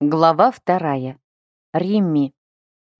Глава вторая. Римми.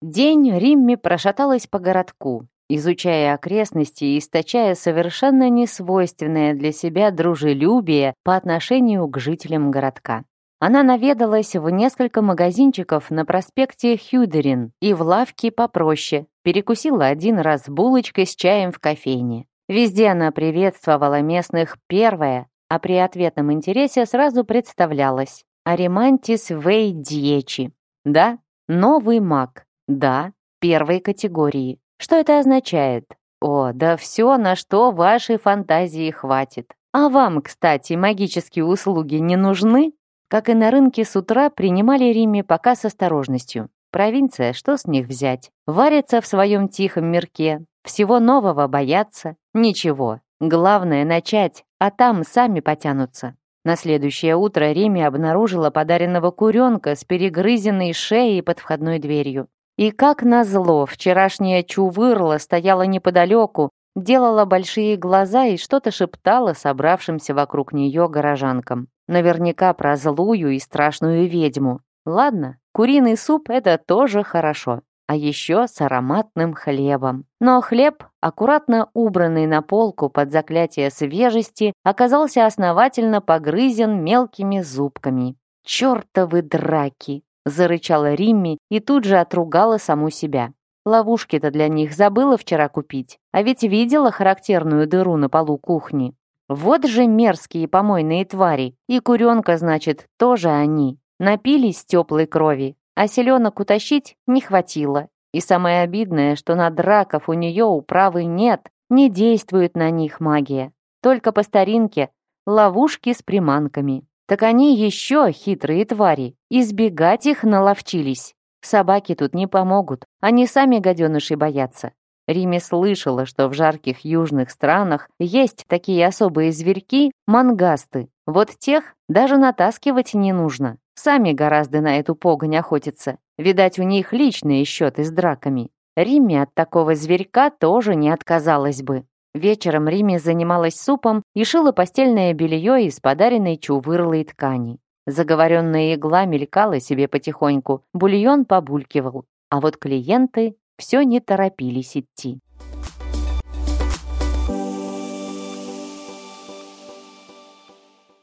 День Римми прошаталась по городку, изучая окрестности и источая совершенно несвойственное для себя дружелюбие по отношению к жителям городка. Она наведалась в несколько магазинчиков на проспекте Хюдерин и в лавке попроще, перекусила один раз булочкой с чаем в кофейне. Везде она приветствовала местных первая, а при ответном интересе сразу представлялась. Аримантис Вей Дьечи. Да, новый маг. Да, первой категории. Что это означает? О, да все, на что вашей фантазии хватит. А вам, кстати, магические услуги не нужны? Как и на рынке с утра, принимали Риме пока с осторожностью. Провинция, что с них взять? Варятся в своем тихом мирке. Всего нового боятся. Ничего. Главное начать, а там сами потянутся. На следующее утро Риме обнаружила подаренного куренка с перегрызенной шеей под входной дверью. И как назло, вчерашняя чувырла стояла неподалеку, делала большие глаза и что-то шептала собравшимся вокруг нее горожанкам. Наверняка про злую и страшную ведьму. Ладно, куриный суп — это тоже хорошо. А еще с ароматным хлебом. Но хлеб, аккуратно убранный на полку под заклятие свежести, оказался основательно погрызен мелкими зубками. «Чертовы драки!» — зарычала Римми и тут же отругала саму себя. Ловушки-то для них забыла вчера купить, а ведь видела характерную дыру на полу кухни. Вот же мерзкие помойные твари. И куренка, значит, тоже они. Напились теплой крови, а селенок утащить не хватило. И самое обидное, что на драков у нее управы нет, не действует на них магия. Только по старинке ловушки с приманками. Так они еще хитрые твари, избегать их наловчились. Собаки тут не помогут, они сами гаденышей боятся. Риме слышала, что в жарких южных странах есть такие особые зверьки, мангасты. Вот тех даже натаскивать не нужно. Сами гораздо на эту погонь охотятся. Видать, у них личные счеты с драками. Риме от такого зверька тоже не отказалась бы. Вечером Риме занималась супом и шила постельное белье из подаренной чувырлой ткани. Заговоренная игла мелькала себе потихоньку, бульон побулькивал, а вот клиенты все не торопились идти.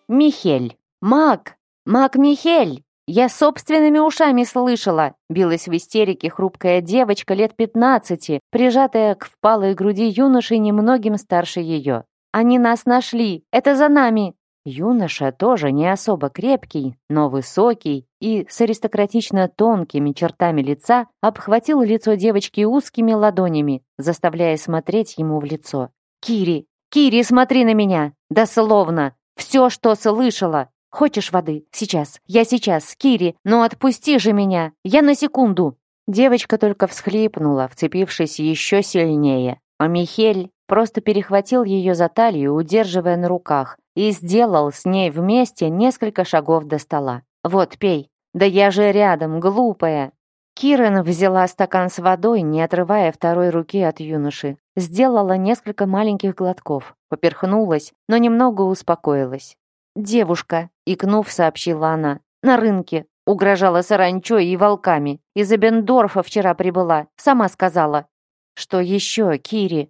«Михель! Мак! Мак Михель!» «Я собственными ушами слышала!» Билась в истерике хрупкая девочка лет пятнадцати, прижатая к впалой груди юноши немногим старше ее. «Они нас нашли! Это за нами!» Юноша тоже не особо крепкий, но высокий и с аристократично тонкими чертами лица обхватил лицо девочки узкими ладонями, заставляя смотреть ему в лицо. «Кири! Кири, смотри на меня! Дословно! Все, что слышала! Хочешь воды? Сейчас! Я сейчас! Кири, ну отпусти же меня! Я на секунду!» Девочка только всхлипнула, вцепившись еще сильнее, а Михель просто перехватил ее за талию, удерживая на руках, и сделал с ней вместе несколько шагов до стола. «Вот, пей». «Да я же рядом, глупая». Кирен взяла стакан с водой, не отрывая второй руки от юноши. Сделала несколько маленьких глотков, поперхнулась, но немного успокоилась. «Девушка», — икнув, сообщила она, — «на рынке. Угрожала саранчой и волками. Из Эбендорфа вчера прибыла. Сама сказала». «Что еще, Кири?»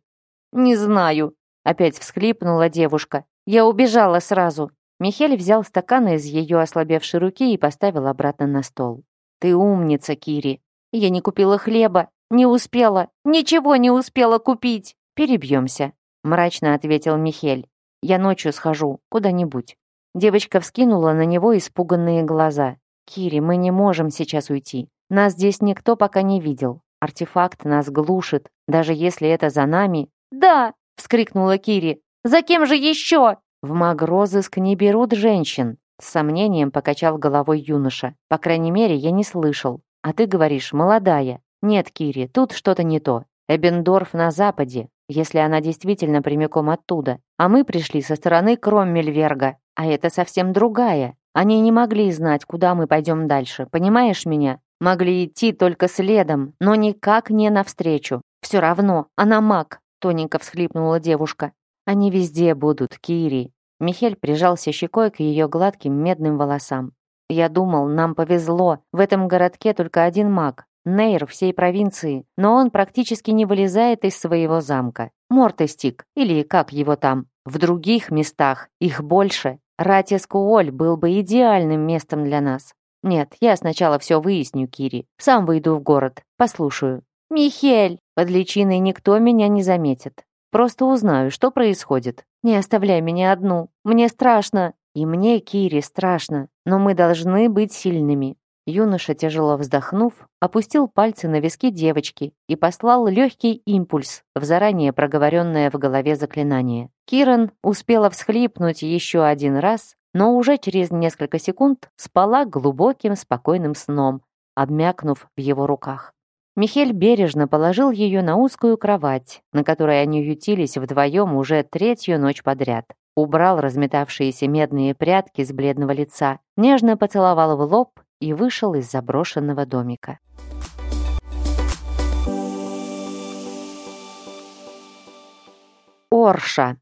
«Не знаю», — опять всхлипнула девушка. Я убежала сразу. Михель взял стакан из ее ослабевшей руки и поставил обратно на стол. Ты умница, Кири. Я не купила хлеба, не успела, ничего не успела купить. Перебьемся, мрачно ответил Михель. Я ночью схожу куда-нибудь. Девочка вскинула на него испуганные глаза. «Кири, мы не можем сейчас уйти. Нас здесь никто пока не видел. Артефакт нас глушит, даже если это за нами». «Да!» — вскрикнула Кири. За кем же еще?» «В магрозыск не берут женщин», — с сомнением покачал головой юноша. «По крайней мере, я не слышал. А ты говоришь, молодая. Нет, Кири, тут что-то не то. Эбендорф на западе, если она действительно прямиком оттуда. А мы пришли со стороны Кроммельверга, а это совсем другая. Они не могли знать, куда мы пойдем дальше, понимаешь меня? Могли идти только следом, но никак не навстречу. Все равно, она маг, тоненько всхлипнула девушка. Они везде будут, Кири. Михель прижался щекой к ее гладким медным волосам. Я думал, нам повезло. В этом городке только один маг. Нейр всей провинции, но он практически не вылезает из своего замка. Мортестик, или как его там. В других местах их больше. Ратискуоль был бы идеальным местом для нас. Нет, я сначала все выясню, Кири. Сам выйду в город, послушаю. «Михель!» Под личиной никто меня не заметит. Просто узнаю, что происходит. Не оставляй меня одну. Мне страшно. И мне, Кири, страшно. Но мы должны быть сильными. Юноша, тяжело вздохнув, опустил пальцы на виски девочки и послал легкий импульс в заранее проговоренное в голове заклинание. Киран успела всхлипнуть еще один раз, но уже через несколько секунд спала глубоким спокойным сном, обмякнув в его руках. Михель бережно положил ее на узкую кровать, на которой они ютились вдвоем уже третью ночь подряд. Убрал разметавшиеся медные прядки с бледного лица, нежно поцеловал в лоб и вышел из заброшенного домика. Орша.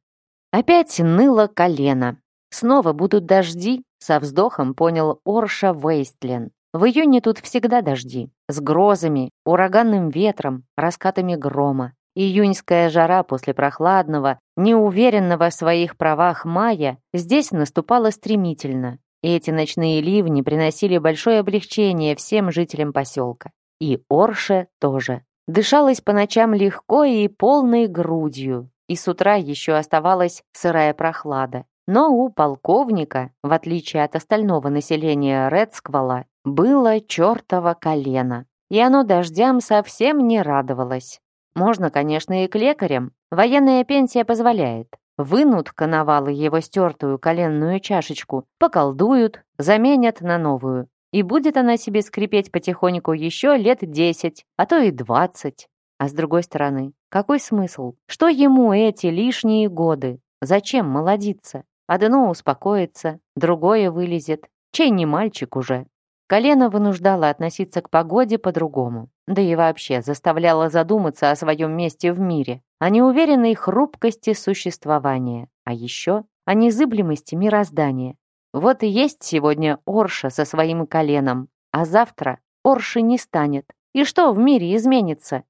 Опять ныло колено. Снова будут дожди, со вздохом понял Орша Вейстлен. В июне тут всегда дожди. С грозами, ураганным ветром, раскатами грома. Июньская жара после прохладного, неуверенного в своих правах мая здесь наступала стремительно, эти ночные ливни приносили большое облегчение всем жителям поселка. И Орше тоже. Дышалось по ночам легко и полной грудью, и с утра еще оставалась сырая прохлада. Но у полковника, в отличие от остального населения Редсквала, было чертово колено, и оно дождям совсем не радовалось. Можно, конечно, и к лекарям. Военная пенсия позволяет. Вынут коновалы его стертую коленную чашечку, поколдуют, заменят на новую. И будет она себе скрипеть потихоньку еще лет десять, а то и двадцать. А с другой стороны, какой смысл? Что ему эти лишние годы? Зачем молодиться? Одно успокоится, другое вылезет. Чей не мальчик уже? Колено вынуждало относиться к погоде по-другому, да и вообще заставляло задуматься о своем месте в мире, о неуверенной хрупкости существования, а еще о незыблемости мироздания. Вот и есть сегодня Орша со своим коленом, а завтра Орши не станет. И что в мире изменится?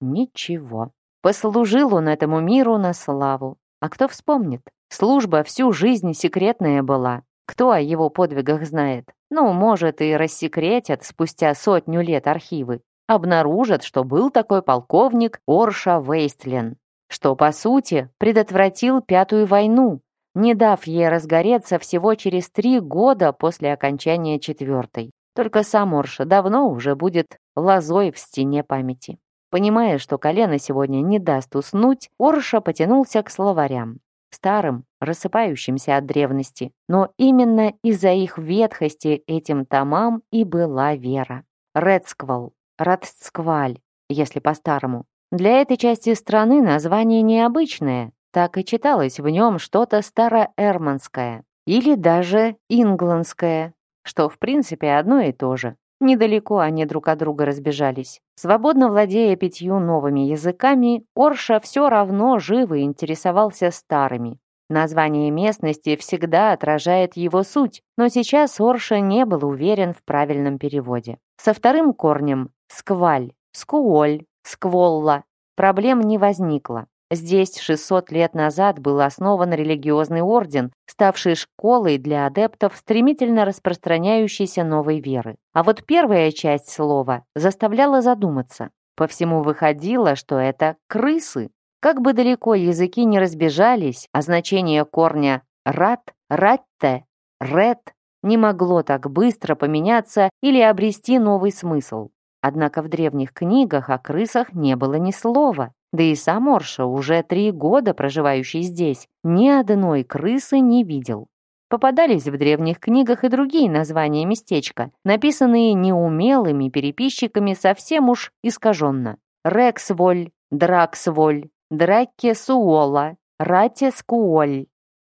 Ничего. Послужил он этому миру на славу. А кто вспомнит? Служба всю жизнь секретная была. Кто о его подвигах знает? Ну, может, и рассекретят спустя сотню лет архивы. Обнаружат, что был такой полковник Орша Вейстлен, что, по сути, предотвратил Пятую войну, не дав ей разгореться всего через три года после окончания Четвертой. Только сам Орша давно уже будет лозой в стене памяти. Понимая, что колено сегодня не даст уснуть, Орша потянулся к словарям старым, рассыпающимся от древности. Но именно из-за их ветхости этим томам и была вера. Редсквал, Радскваль, если по-старому. Для этой части страны название необычное, так и читалось в нем что-то староэрманское или даже ингландское, что в принципе одно и то же. Недалеко они друг от друга разбежались. Свободно владея пятью новыми языками, Орша все равно живо интересовался старыми. Название местности всегда отражает его суть, но сейчас Орша не был уверен в правильном переводе. Со вторым корнем «скваль», «скуоль», «скволла» проблем не возникло. Здесь 600 лет назад был основан религиозный орден, ставший школой для адептов стремительно распространяющейся новой веры. А вот первая часть слова заставляла задуматься. По всему выходило, что это крысы. Как бы далеко языки не разбежались, а значение корня «рат», «ратте», «рет» не могло так быстро поменяться или обрести новый смысл. Однако в древних книгах о крысах не было ни слова. Да и сам Орша, уже три года проживающий здесь, ни одной крысы не видел. Попадались в древних книгах и другие названия местечка, написанные неумелыми переписчиками совсем уж искаженно. Рексволь, Драксволь, Драккесуола, Ратескуоль.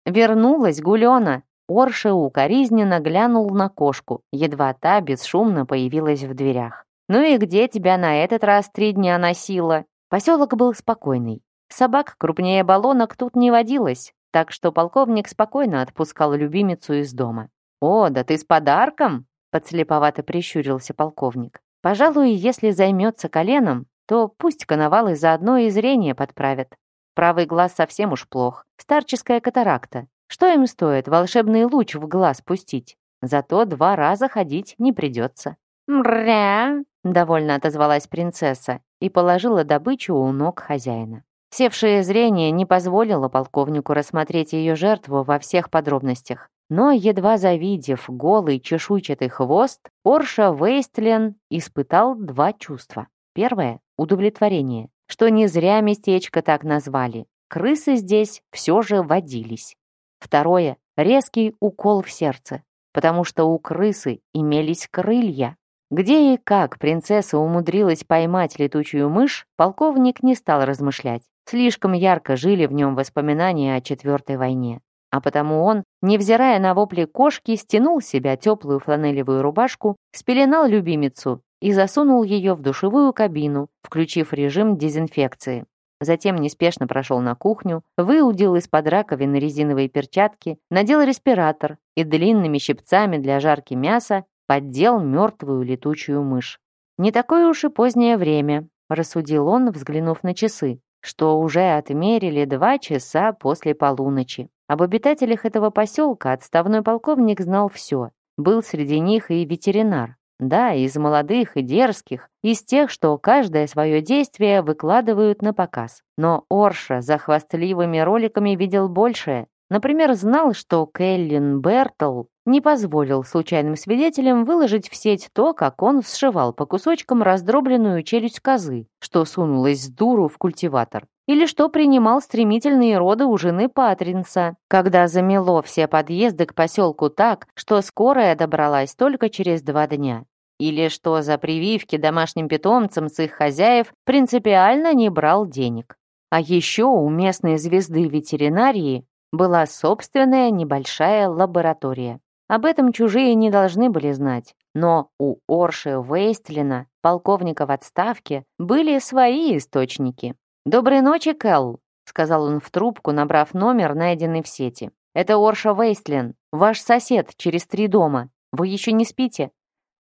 Вернулась Гулена. Орша укоризненно глянул на кошку, едва та бесшумно появилась в дверях. «Ну и где тебя на этот раз три дня носила?» Поселок был спокойный. Собак крупнее баллонок тут не водилось, так что полковник спокойно отпускал любимицу из дома. «О, да ты с подарком!» подслеповато прищурился полковник. Пожалуй, если займется коленом, то пусть коновалы заодно и зрение подправят. Правый глаз совсем уж плох. Старческая катаракта. Что им стоит волшебный луч в глаз пустить? Зато два раза ходить не придется. «Мря!» — довольно отозвалась принцесса и положила добычу у ног хозяина. Севшее зрение не позволило полковнику рассмотреть ее жертву во всех подробностях. Но, едва завидев голый чешуйчатый хвост, Орша Вейстлен испытал два чувства. Первое — удовлетворение, что не зря местечко так назвали. Крысы здесь все же водились. Второе — резкий укол в сердце, потому что у крысы имелись крылья. Где и как принцесса умудрилась поймать летучую мышь, полковник не стал размышлять. Слишком ярко жили в нем воспоминания о Четвертой войне. А потому он, невзирая на вопли кошки, стянул с себя теплую фланелевую рубашку, спеленал любимицу и засунул ее в душевую кабину, включив режим дезинфекции. Затем неспешно прошел на кухню, выудил из-под раковины резиновые перчатки, надел респиратор и длинными щипцами для жарки мяса поддел мертвую летучую мышь. «Не такое уж и позднее время», — рассудил он, взглянув на часы, что уже отмерили два часа после полуночи. Об обитателях этого поселка отставной полковник знал все. Был среди них и ветеринар. Да, из молодых и дерзких, из тех, что каждое свое действие выкладывают на показ. Но Орша за хвастливыми роликами видел большее. Например, знал, что Келлин Бертл не позволил случайным свидетелям выложить в сеть то, как он сшивал по кусочкам раздробленную челюсть козы, что сунулась с дуру в культиватор, или что принимал стремительные роды у жены Патринса, когда замело все подъезды к поселку так, что скорая добралась только через два дня. Или что за прививки домашним питомцам с их хозяев принципиально не брал денег. А еще у местной звезды ветеринарии была собственная небольшая лаборатория. Об этом чужие не должны были знать. Но у Орши Вейстлина, полковника в отставке, были свои источники. «Доброй ночи, Кэл», — сказал он в трубку, набрав номер, найденный в сети. «Это Орша Вейстлин, ваш сосед через три дома. Вы еще не спите?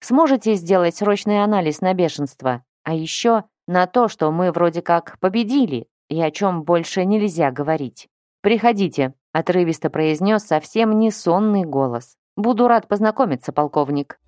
Сможете сделать срочный анализ на бешенство? А еще на то, что мы вроде как победили и о чем больше нельзя говорить. Приходите», — отрывисто произнес совсем не сонный голос. Буду рад познакомиться, полковник.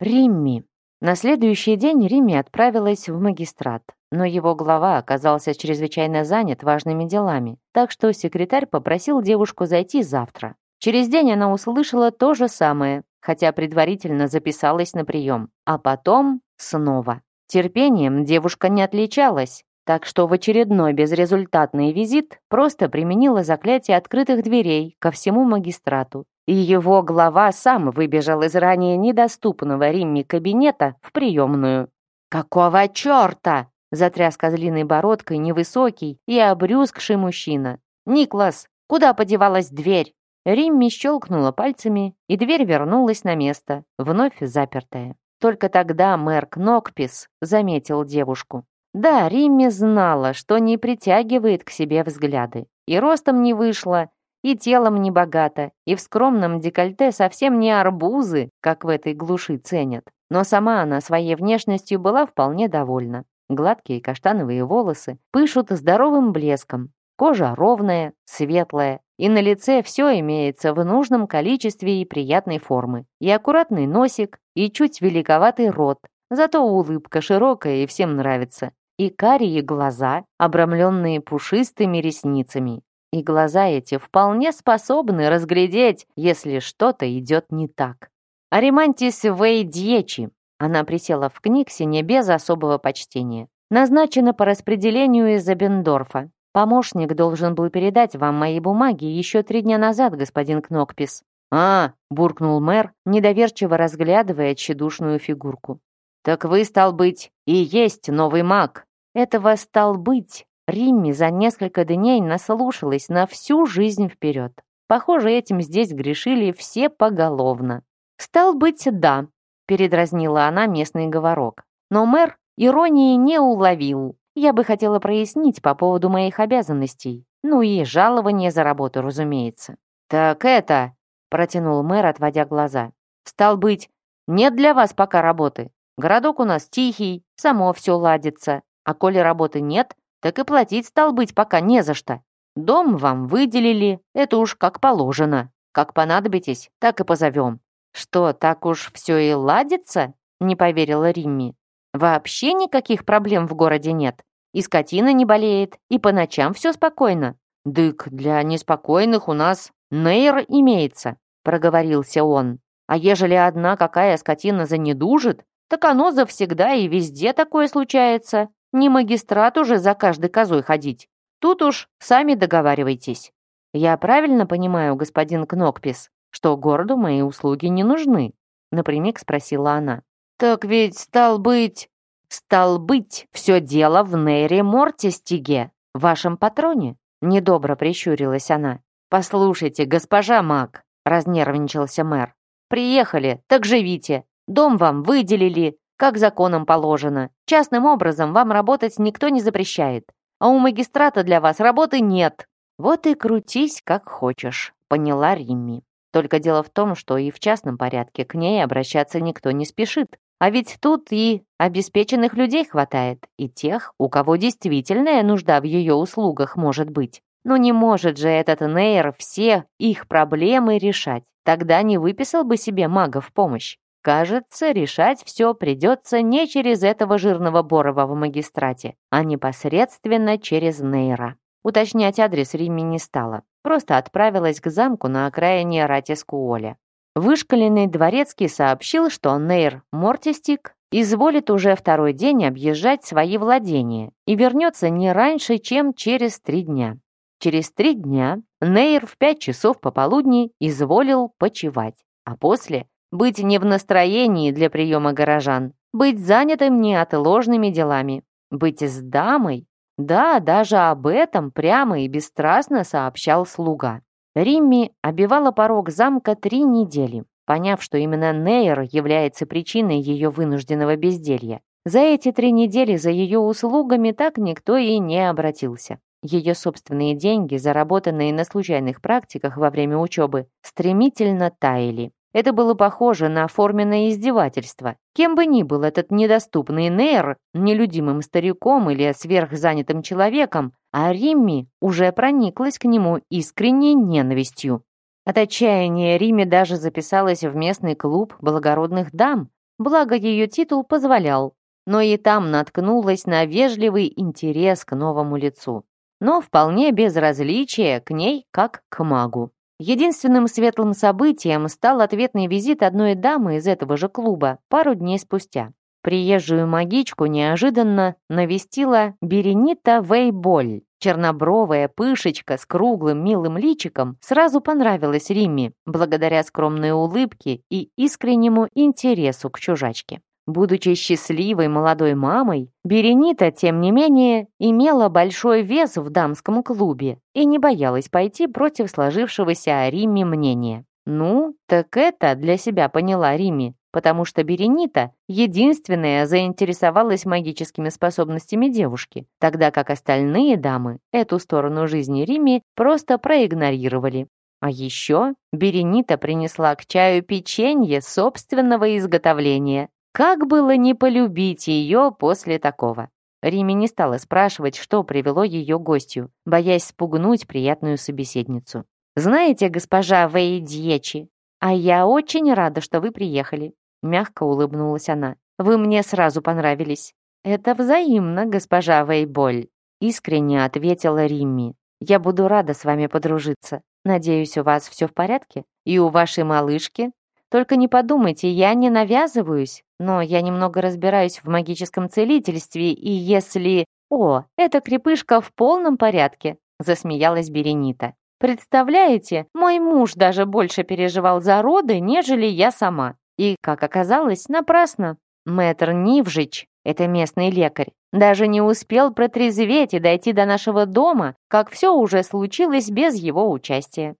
Римми. На следующий день Римми отправилась в магистрат, но его глава оказался чрезвычайно занят важными делами, так что секретарь попросил девушку зайти завтра. Через день она услышала то же самое, хотя предварительно записалась на прием, а потом снова. Терпением девушка не отличалась, так что в очередной безрезультатный визит просто применила заклятие открытых дверей ко всему магистрату. И его глава сам выбежал из ранее недоступного Римме кабинета в приемную. «Какого черта?» — затряс козлиной бородкой невысокий и обрюзгший мужчина. «Никлас, куда подевалась дверь?» Римми щелкнула пальцами, и дверь вернулась на место, вновь запертая. Только тогда мэр Кнокпис заметил девушку. Да, Римми знала, что не притягивает к себе взгляды. И ростом не вышла, и телом не богата, и в скромном декольте совсем не арбузы, как в этой глуши ценят. Но сама она своей внешностью была вполне довольна. Гладкие каштановые волосы пышут здоровым блеском, кожа ровная, светлая, и на лице все имеется в нужном количестве и приятной формы. И аккуратный носик, и чуть великоватый рот, зато улыбка широкая и всем нравится и карие глаза, обрамленные пушистыми ресницами. И глаза эти вполне способны разглядеть, если что-то идет не так. Аримантис Вейдьечи. Она присела в Книксине без особого почтения. Назначена по распределению из Абендорфа. Помощник должен был передать вам мои бумаги еще три дня назад, господин Кнокпис. «А!» — буркнул мэр, недоверчиво разглядывая тщедушную фигурку. «Так вы, стал быть, и есть новый маг!» Этого стал быть. Римми за несколько дней наслушалась на всю жизнь вперед. Похоже, этим здесь грешили все поголовно. «Стал быть, да», — передразнила она местный говорок. Но мэр иронии не уловил. Я бы хотела прояснить по поводу моих обязанностей. Ну и жалование за работу, разумеется. «Так это...» — протянул мэр, отводя глаза. «Стал быть, нет для вас пока работы. Городок у нас тихий, само все ладится. А коли работы нет, так и платить стал быть пока не за что. Дом вам выделили, это уж как положено. Как понадобитесь, так и позовем». «Что, так уж все и ладится?» — не поверила Римми. «Вообще никаких проблем в городе нет. И скотина не болеет, и по ночам все спокойно. Дык, для неспокойных у нас нейр имеется», — проговорился он. «А ежели одна какая скотина занедужит, так оно завсегда и везде такое случается. Не магистрат уже за каждой козой ходить. Тут уж сами договаривайтесь. Я правильно понимаю, господин Кнокпис, что городу мои услуги не нужны? Напрямик спросила она. Так ведь, стал быть... Стал быть, все дело в Нейре Мортистиге, вашем патроне. Недобро прищурилась она. «Послушайте, госпожа Мак», — разнервничался мэр. «Приехали, так живите. Дом вам выделили, как законом положено. Частным образом вам работать никто не запрещает а у магистрата для вас работы нет. Вот и крутись, как хочешь, поняла Римми. Только дело в том, что и в частном порядке к ней обращаться никто не спешит. А ведь тут и обеспеченных людей хватает, и тех, у кого действительная нужда в ее услугах может быть. Но не может же этот Нейр все их проблемы решать. Тогда не выписал бы себе мага в помощь. Кажется, решать все придется не через этого жирного Борова в магистрате, а непосредственно через Нейра. Уточнять адрес Римми не стала. Просто отправилась к замку на окраине Ратискуоля. Вышкаленный дворецкий сообщил, что Нейр Мортистик изволит уже второй день объезжать свои владения и вернется не раньше, чем через три дня. Через три дня Нейр в пять часов пополудни изволил почевать, а после быть не в настроении для приема горожан, быть занятым неотложными делами, быть с дамой. Да, даже об этом прямо и бесстрастно сообщал слуга. Римми обивала порог замка три недели, поняв, что именно Нейр является причиной ее вынужденного безделья. За эти три недели за ее услугами так никто и не обратился. Ее собственные деньги, заработанные на случайных практиках во время учебы, стремительно таяли. Это было похоже на форменное издевательство. Кем бы ни был этот недоступный Нейр, нелюдимым стариком или сверхзанятым человеком, а Римми уже прониклась к нему искренней ненавистью. От отчаяния Риме даже записалась в местный клуб благородных дам, благо ее титул позволял, но и там наткнулась на вежливый интерес к новому лицу, но вполне безразличие к ней как к магу. Единственным светлым событием стал ответный визит одной дамы из этого же клуба пару дней спустя. Приезжую магичку неожиданно навестила Беренита Вейболь. Чернобровая пышечка с круглым милым личиком сразу понравилась Римме, благодаря скромной улыбке и искреннему интересу к чужачке. Будучи счастливой молодой мамой, Беренита, тем не менее, имела большой вес в дамском клубе и не боялась пойти против сложившегося о Риме мнения. Ну, так это для себя поняла Риме, потому что Беренита единственная заинтересовалась магическими способностями девушки, тогда как остальные дамы эту сторону жизни Риме просто проигнорировали. А еще Беренита принесла к чаю печенье собственного изготовления, как было не полюбить ее после такого? Риме не стала спрашивать, что привело ее гостью, боясь спугнуть приятную собеседницу. «Знаете, госпожа Вейдьечи, а я очень рада, что вы приехали», мягко улыбнулась она. «Вы мне сразу понравились». «Это взаимно, госпожа Вейболь», искренне ответила Римми. «Я буду рада с вами подружиться. Надеюсь, у вас все в порядке? И у вашей малышки только не подумайте, я не навязываюсь, но я немного разбираюсь в магическом целительстве, и если... О, эта крепышка в полном порядке, засмеялась Беренита. Представляете, мой муж даже больше переживал за роды, нежели я сама. И, как оказалось, напрасно. Мэтр Нивжич, это местный лекарь, даже не успел протрезветь и дойти до нашего дома, как все уже случилось без его участия.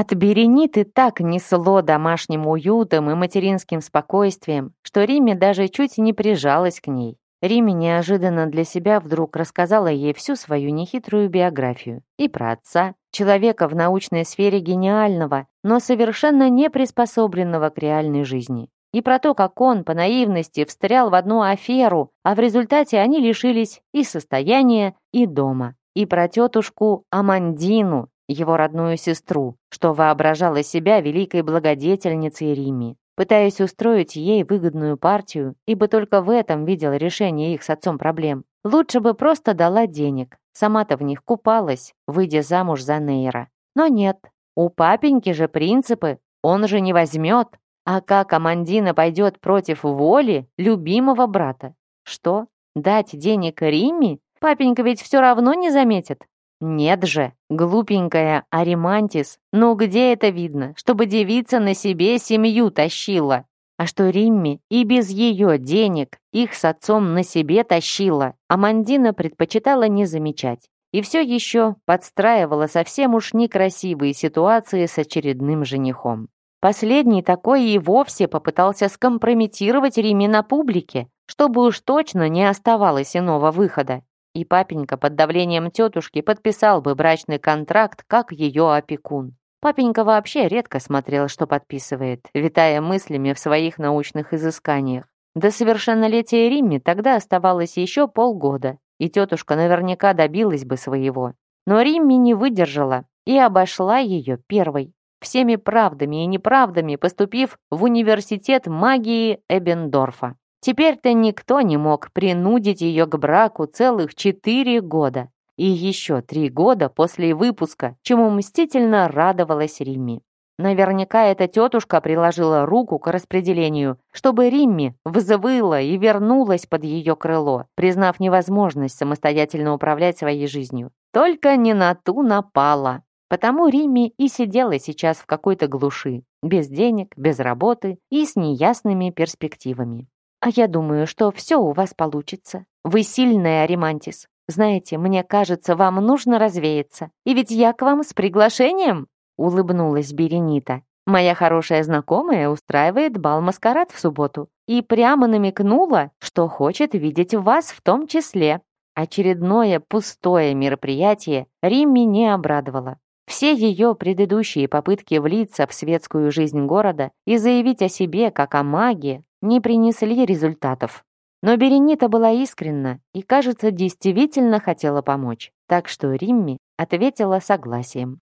От Берениты так несло домашним уютом и материнским спокойствием, что Риме даже чуть не прижалась к ней. Риме неожиданно для себя вдруг рассказала ей всю свою нехитрую биографию. И про отца, человека в научной сфере гениального, но совершенно не приспособленного к реальной жизни. И про то, как он по наивности встрял в одну аферу, а в результате они лишились и состояния, и дома. И про тетушку Амандину, его родную сестру, что воображала себя великой благодетельницей Риме пытаясь устроить ей выгодную партию, ибо только в этом видел решение их с отцом проблем. Лучше бы просто дала денег, сама-то в них купалась, выйдя замуж за Нейра. Но нет, у папеньки же принципы, он же не возьмет. А как Амандина пойдет против воли любимого брата? Что, дать денег Римме? Папенька ведь все равно не заметит. Нет же, глупенькая Аримантис, ну где это видно, чтобы девица на себе семью тащила? А что Римми и без ее денег их с отцом на себе тащила, Амандина предпочитала не замечать. И все еще подстраивала совсем уж некрасивые ситуации с очередным женихом. Последний такой и вовсе попытался скомпрометировать Римми на публике, чтобы уж точно не оставалось иного выхода и папенька под давлением тетушки подписал бы брачный контракт как ее опекун. Папенька вообще редко смотрел, что подписывает, витая мыслями в своих научных изысканиях. До совершеннолетия Римми тогда оставалось еще полгода, и тетушка наверняка добилась бы своего. Но Римми не выдержала и обошла ее первой, всеми правдами и неправдами поступив в университет магии Эбендорфа. Теперь-то никто не мог принудить ее к браку целых четыре года. И еще три года после выпуска, чему мстительно радовалась Римми. Наверняка эта тетушка приложила руку к распределению, чтобы Римми взвыла и вернулась под ее крыло, признав невозможность самостоятельно управлять своей жизнью. Только не на ту напала. Потому Римми и сидела сейчас в какой-то глуши, без денег, без работы и с неясными перспективами. А я думаю, что все у вас получится. Вы сильная, Аримантис. Знаете, мне кажется, вам нужно развеяться. И ведь я к вам с приглашением!» Улыбнулась Беренита. «Моя хорошая знакомая устраивает бал-маскарад в субботу и прямо намекнула, что хочет видеть вас в том числе. Очередное пустое мероприятие Римми не обрадовало. Все ее предыдущие попытки влиться в светскую жизнь города и заявить о себе как о маге не принесли результатов. Но Беренита была искренна и, кажется, действительно хотела помочь. Так что Римми ответила согласием.